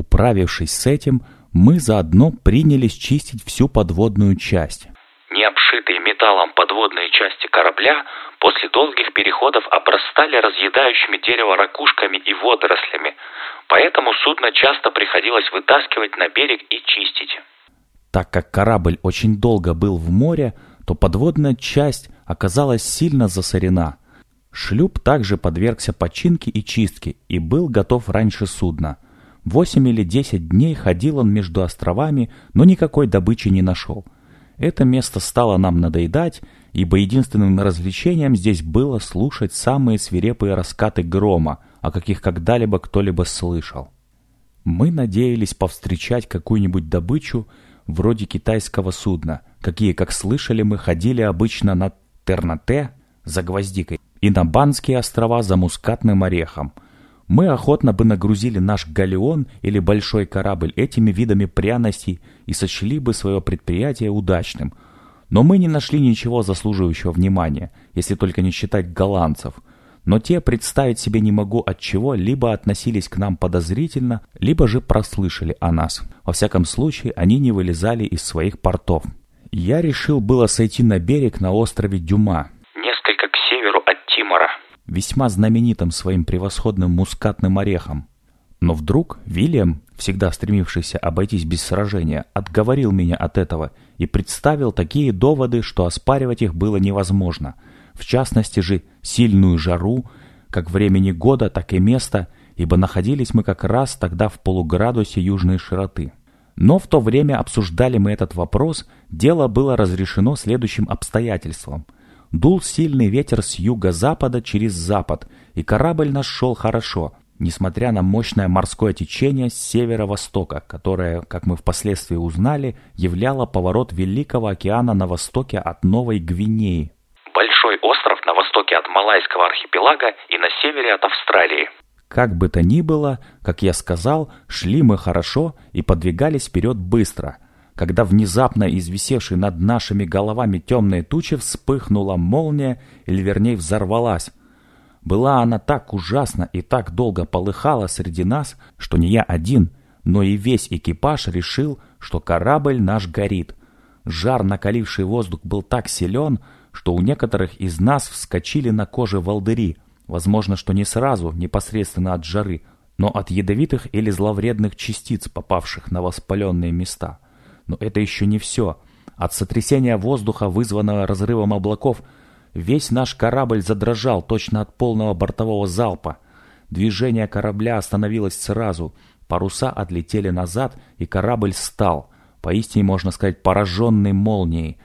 Управившись с этим, мы заодно принялись чистить всю подводную часть. Необшитые металлом подводные части корабля после долгих переходов обрастали разъедающими дерево ракушками и водорослями, поэтому судно часто приходилось вытаскивать на берег и чистить. Так как корабль очень долго был в море, то подводная часть оказалась сильно засорена. Шлюп также подвергся починке и чистке и был готов раньше судна. Восемь или десять дней ходил он между островами, но никакой добычи не нашел. Это место стало нам надоедать, ибо единственным развлечением здесь было слушать самые свирепые раскаты грома, о каких когда-либо кто-либо слышал. Мы надеялись повстречать какую-нибудь добычу вроде китайского судна, какие, как слышали мы, ходили обычно на Тернате за гвоздикой и на Банские острова за мускатным орехом – мы охотно бы нагрузили наш галеон или большой корабль этими видами пряностей и сочли бы свое предприятие удачным. Но мы не нашли ничего заслуживающего внимания, если только не считать голландцев. Но те представить себе не могу от чего либо относились к нам подозрительно, либо же прослышали о нас. Во всяком случае, они не вылезали из своих портов. Я решил было сойти на берег на острове Дюма, весьма знаменитым своим превосходным мускатным орехом. Но вдруг Вильям, всегда стремившийся обойтись без сражения, отговорил меня от этого и представил такие доводы, что оспаривать их было невозможно. В частности же, сильную жару, как времени года, так и места, ибо находились мы как раз тогда в полуградусе южной широты. Но в то время обсуждали мы этот вопрос, дело было разрешено следующим обстоятельством – Дул сильный ветер с юго-запада через запад, и корабль наш шел хорошо, несмотря на мощное морское течение с северо-востока, которое, как мы впоследствии узнали, являло поворот Великого океана на востоке от Новой Гвинеи. Большой остров на востоке от Малайского архипелага и на севере от Австралии. Как бы то ни было, как я сказал, шли мы хорошо и подвигались вперед быстро – когда внезапно из висевшей над нашими головами темной тучи вспыхнула молния, или вернее взорвалась. Была она так ужасна и так долго полыхала среди нас, что не я один, но и весь экипаж решил, что корабль наш горит. Жар, накаливший воздух, был так силен, что у некоторых из нас вскочили на коже волдыри, возможно, что не сразу, непосредственно от жары, но от ядовитых или зловредных частиц, попавших на воспаленные места. Но это еще не все. От сотрясения воздуха, вызванного разрывом облаков, весь наш корабль задрожал точно от полного бортового залпа. Движение корабля остановилось сразу. Паруса отлетели назад, и корабль стал, поистине, можно сказать, пораженный молнией.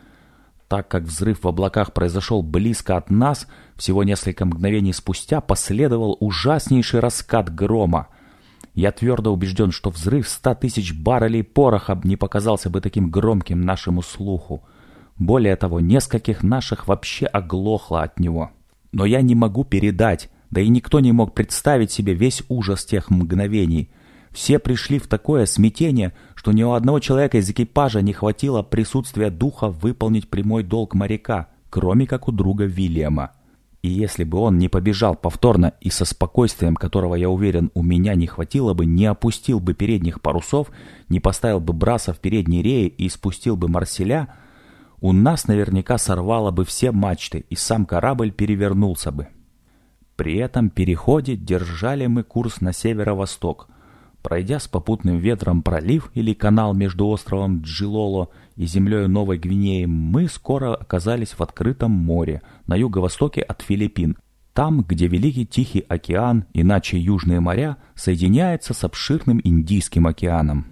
Так как взрыв в облаках произошел близко от нас, всего несколько мгновений спустя последовал ужаснейший раскат грома. Я твердо убежден, что взрыв ста тысяч баррелей пороха не показался бы таким громким нашему слуху. Более того, нескольких наших вообще оглохло от него. Но я не могу передать, да и никто не мог представить себе весь ужас тех мгновений. Все пришли в такое смятение, что ни у одного человека из экипажа не хватило присутствия духа выполнить прямой долг моряка, кроме как у друга Вильяма. И если бы он не побежал повторно и со спокойствием, которого, я уверен, у меня не хватило бы, не опустил бы передних парусов, не поставил бы браса в передней рее и спустил бы марселя, у нас наверняка сорвало бы все мачты, и сам корабль перевернулся бы. При этом переходе держали мы курс на северо-восток, Пройдя с попутным ветром пролив или канал между островом Джилоло и землей Новой Гвинеи, мы скоро оказались в открытом море на юго-востоке от Филиппин, там, где Великий Тихий океан, иначе Южные моря, соединяется с обширным Индийским океаном.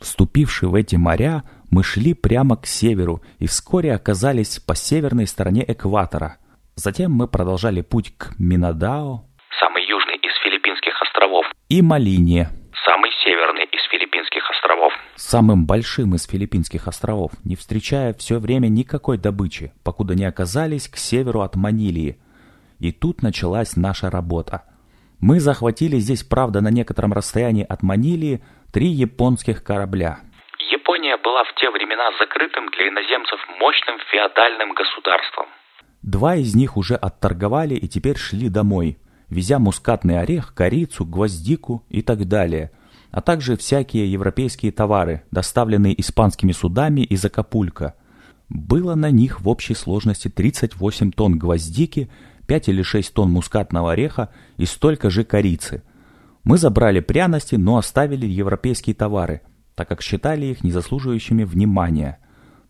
Вступивши в эти моря, мы шли прямо к северу и вскоре оказались по северной стороне экватора. Затем мы продолжали путь к Минадао, самый южный из Филиппинских островов, и Малине, северный из Филиппинских островов. Самым большим из Филиппинских островов, не встречая все время никакой добычи, покуда не оказались к северу от Манилии. И тут началась наша работа. Мы захватили здесь, правда, на некотором расстоянии от Манилии, три японских корабля. Япония была в те времена закрытым для иноземцев мощным феодальным государством. Два из них уже отторговали и теперь шли домой – везя мускатный орех, корицу, гвоздику и так далее. А также всякие европейские товары, доставленные испанскими судами из Акапулько. Было на них в общей сложности 38 тонн гвоздики, 5 или 6 тонн мускатного ореха и столько же корицы. Мы забрали пряности, но оставили европейские товары, так как считали их незаслуживающими внимания.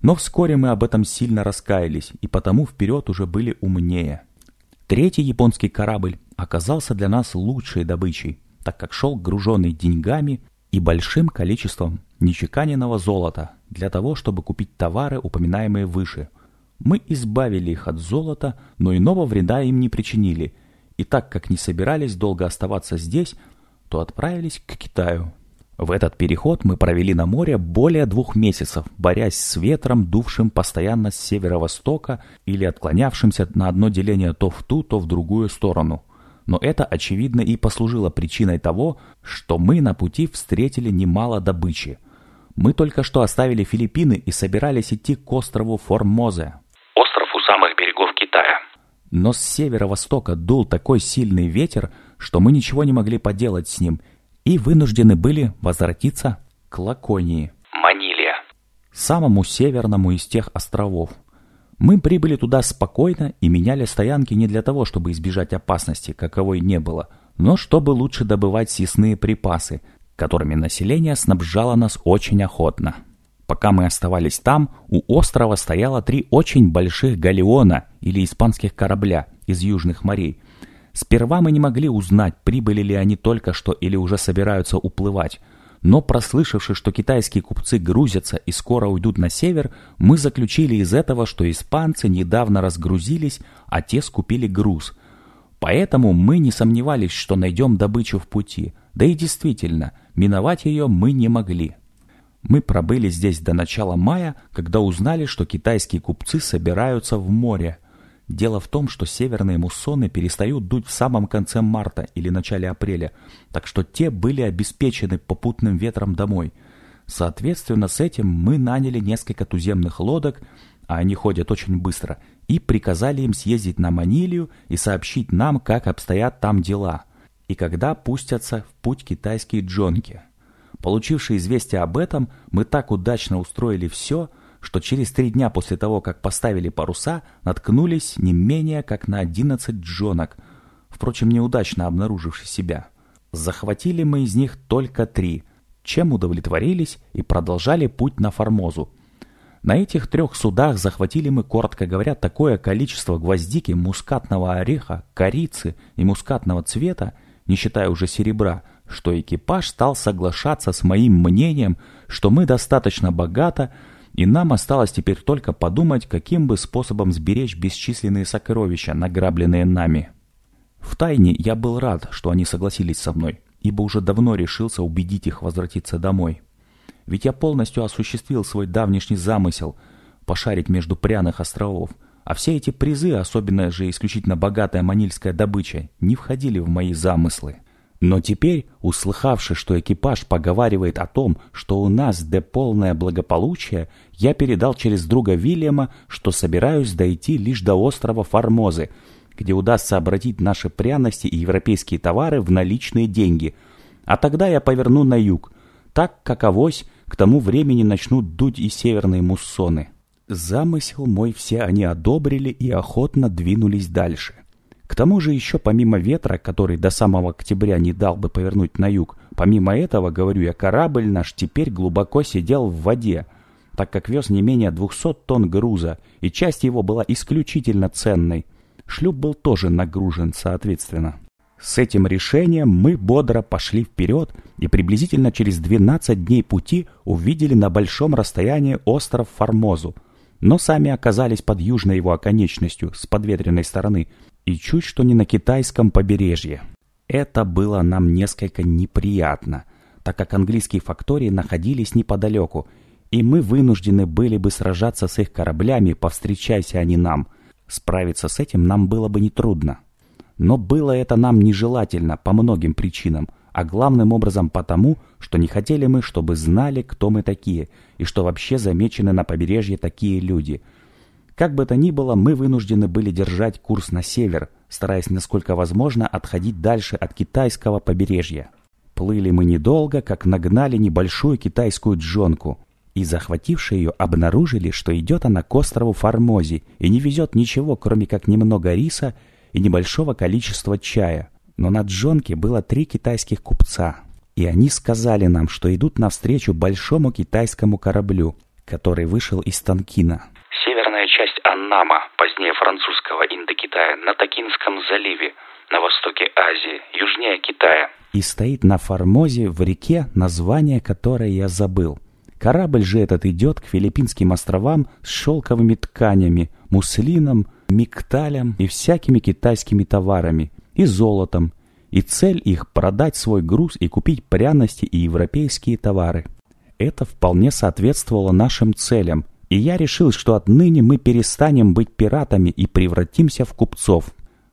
Но вскоре мы об этом сильно раскаялись, и потому вперед уже были умнее. Третий японский корабль оказался для нас лучшей добычей, так как шел груженный деньгами и большим количеством нечеканенного золота для того, чтобы купить товары, упоминаемые выше. Мы избавили их от золота, но иного вреда им не причинили, и так как не собирались долго оставаться здесь, то отправились к Китаю. В этот переход мы провели на море более двух месяцев, борясь с ветром, дувшим постоянно с северо-востока или отклонявшимся на одно деление то в ту, то в другую сторону. Но это, очевидно, и послужило причиной того, что мы на пути встретили немало добычи. Мы только что оставили Филиппины и собирались идти к острову Формозе. Остров у самых берегов Китая. Но с северо-востока дул такой сильный ветер, что мы ничего не могли поделать с ним – и вынуждены были возвратиться к Лаконии. Манилия. Самому северному из тех островов. Мы прибыли туда спокойно и меняли стоянки не для того, чтобы избежать опасности, каковой не было, но чтобы лучше добывать съестные припасы, которыми население снабжало нас очень охотно. Пока мы оставались там, у острова стояло три очень больших галеона или испанских корабля из южных морей – Сперва мы не могли узнать, прибыли ли они только что или уже собираются уплывать. Но прослышавши, что китайские купцы грузятся и скоро уйдут на север, мы заключили из этого, что испанцы недавно разгрузились, а те скупили груз. Поэтому мы не сомневались, что найдем добычу в пути. Да и действительно, миновать ее мы не могли. Мы пробыли здесь до начала мая, когда узнали, что китайские купцы собираются в море – Дело в том, что северные муссоны перестают дуть в самом конце марта или начале апреля, так что те были обеспечены попутным ветром домой. Соответственно, с этим мы наняли несколько туземных лодок, а они ходят очень быстро, и приказали им съездить на Манилию и сообщить нам, как обстоят там дела, и когда пустятся в путь китайские джонки. Получившие известие об этом, мы так удачно устроили все – что через три дня после того, как поставили паруса, наткнулись не менее как на одиннадцать джонок, впрочем, неудачно обнаруживших себя. Захватили мы из них только три, чем удовлетворились и продолжали путь на Формозу. На этих трех судах захватили мы, коротко говоря, такое количество гвоздики, мускатного ореха, корицы и мускатного цвета, не считая уже серебра, что экипаж стал соглашаться с моим мнением, что мы достаточно богато и нам осталось теперь только подумать, каким бы способом сберечь бесчисленные сокровища, награбленные нами. Втайне я был рад, что они согласились со мной, ибо уже давно решился убедить их возвратиться домой. Ведь я полностью осуществил свой давнишний замысел пошарить между пряных островов, а все эти призы, особенно же исключительно богатая манильская добыча, не входили в мои замыслы. Но теперь, услыхавши, что экипаж поговаривает о том, что у нас де полное благополучие, я передал через друга Вильяма, что собираюсь дойти лишь до острова Формозы, где удастся обратить наши пряности и европейские товары в наличные деньги. А тогда я поверну на юг, так как авось к тому времени начнут дуть и северные муссоны. Замысел мой все они одобрили и охотно двинулись дальше. К тому же еще помимо ветра, который до самого октября не дал бы повернуть на юг, помимо этого, говорю я, корабль наш теперь глубоко сидел в воде, так как вез не менее 200 тонн груза, и часть его была исключительно ценной. Шлюп был тоже нагружен соответственно. С этим решением мы бодро пошли вперед и приблизительно через 12 дней пути увидели на большом расстоянии остров Формозу, но сами оказались под южной его оконечностью с подветренной стороны – и чуть что не на китайском побережье. Это было нам несколько неприятно, так как английские фактории находились неподалеку, и мы вынуждены были бы сражаться с их кораблями, повстречайся они нам. Справиться с этим нам было бы нетрудно. Но было это нам нежелательно по многим причинам, а главным образом потому, что не хотели мы, чтобы знали, кто мы такие, и что вообще замечены на побережье такие люди – как бы то ни было, мы вынуждены были держать курс на север, стараясь насколько возможно отходить дальше от китайского побережья. Плыли мы недолго, как нагнали небольшую китайскую джонку, и, захватившие ее, обнаружили, что идет она к острову Формози и не везет ничего, кроме как немного риса и небольшого количества чая. Но на джонке было три китайских купца, и они сказали нам, что идут навстречу большому китайскому кораблю, который вышел из Танкина. Северная часть Аннама, позднее французского Индокитая, на Токинском заливе, на востоке Азии, южнее Китая. И стоит на Формозе в реке, название которой я забыл. Корабль же этот идет к Филиппинским островам с шелковыми тканями, муслином, мигталем и всякими китайскими товарами, и золотом, и цель их продать свой груз и купить пряности и европейские товары. Это вполне соответствовало нашим целям, и я решил, что отныне мы перестанем быть пиратами и превратимся в купцов.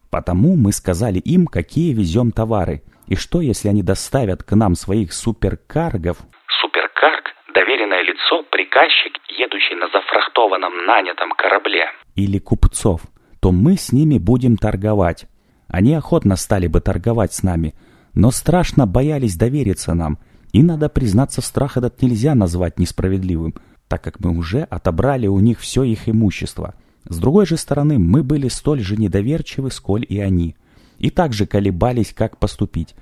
Потому мы сказали им, какие везем товары, и что, если они доставят к нам своих суперкаргов. Суперкарг – доверенное лицо, приказчик, едущий на зафрахтованном нанятом корабле. Или купцов, то мы с ними будем торговать. Они охотно стали бы торговать с нами, но страшно боялись довериться нам – и, надо признаться, страх этот нельзя назвать несправедливым, так как мы уже отобрали у них все их имущество. С другой же стороны, мы были столь же недоверчивы, сколь и они, и также колебались, как поступить.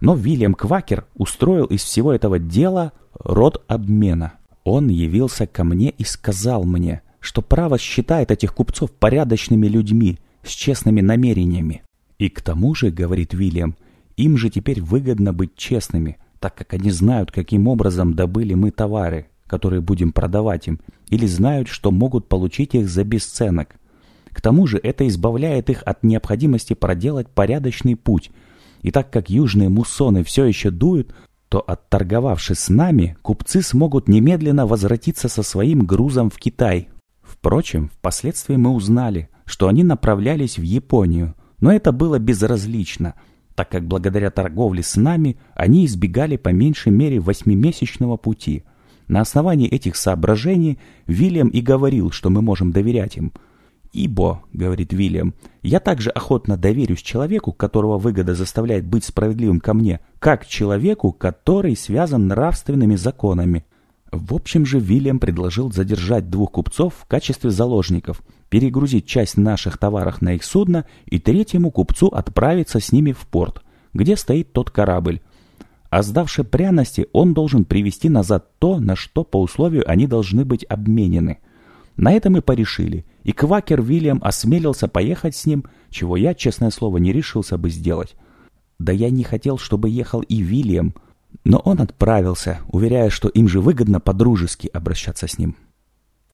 Но Вильям Квакер устроил из всего этого дела род обмена. Он явился ко мне и сказал мне, что право считает этих купцов порядочными людьми, с честными намерениями. И к тому же, говорит Вильям, им же теперь выгодно быть честными, так как они знают, каким образом добыли мы товары, которые будем продавать им, или знают, что могут получить их за бесценок. К тому же это избавляет их от необходимости проделать порядочный путь, и так как южные муссоны все еще дуют, то, отторговавшись с нами, купцы смогут немедленно возвратиться со своим грузом в Китай. Впрочем, впоследствии мы узнали, что они направлялись в Японию, но это было безразлично – так как благодаря торговле с нами они избегали по меньшей мере восьмимесячного пути. На основании этих соображений Вильям и говорил, что мы можем доверять им. «Ибо, — говорит Вильям, — я также охотно доверюсь человеку, которого выгода заставляет быть справедливым ко мне, как человеку, который связан нравственными законами». В общем же, Вильям предложил задержать двух купцов в качестве заложников, перегрузить часть наших товаров на их судно и третьему купцу отправиться с ними в порт, где стоит тот корабль. А сдавши пряности, он должен привести назад то, на что по условию они должны быть обменены. На это мы порешили, и Квакер Вильям осмелился поехать с ним, чего я, честное слово, не решился бы сделать. Да я не хотел, чтобы ехал и Вильям, но он отправился, уверяя, что им же выгодно по-дружески обращаться с ним.